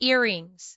earrings.